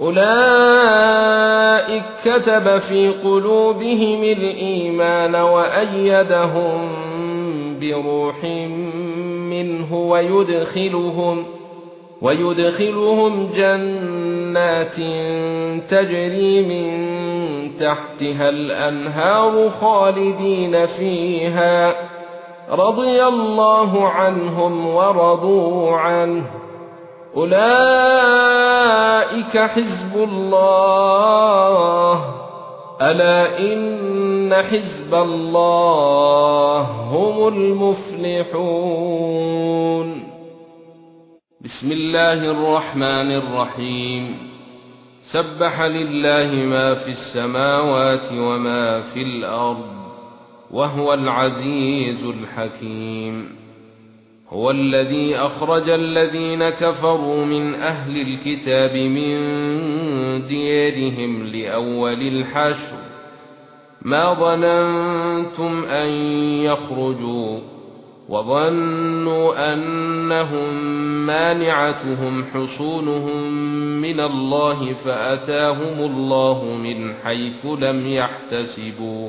أولئك كتب في قلوبهم الإيمان وأيدهم بروح منه ويدخلهم ويدخلهم جنات تجري من تحتها الأنهار خالدين فيها رضي الله عنهم ورضوا عنه أولئك حزب الله. ألا إن حزب الله هم المفلحون. بسم الله الرحمن الرحيم. سبح لله ما في السماوات وما في الأرض وهو العزيز الحكيم. هو الذي أخرج الذين كفروا من أهل الكتاب من ديارهم لأول الحشر. ما ظننتم أن يخرجوا وظنوا أنهم مانعتهم حصونهم من الله فأتاهم الله من حيث لم يحتسبوا.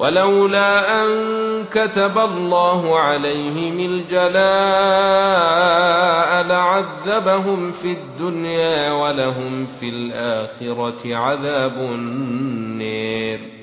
ولولا أن كتب الله عليهم الجلاء لعذبهم في الدنيا ولهم في الآخرة عذاب النير.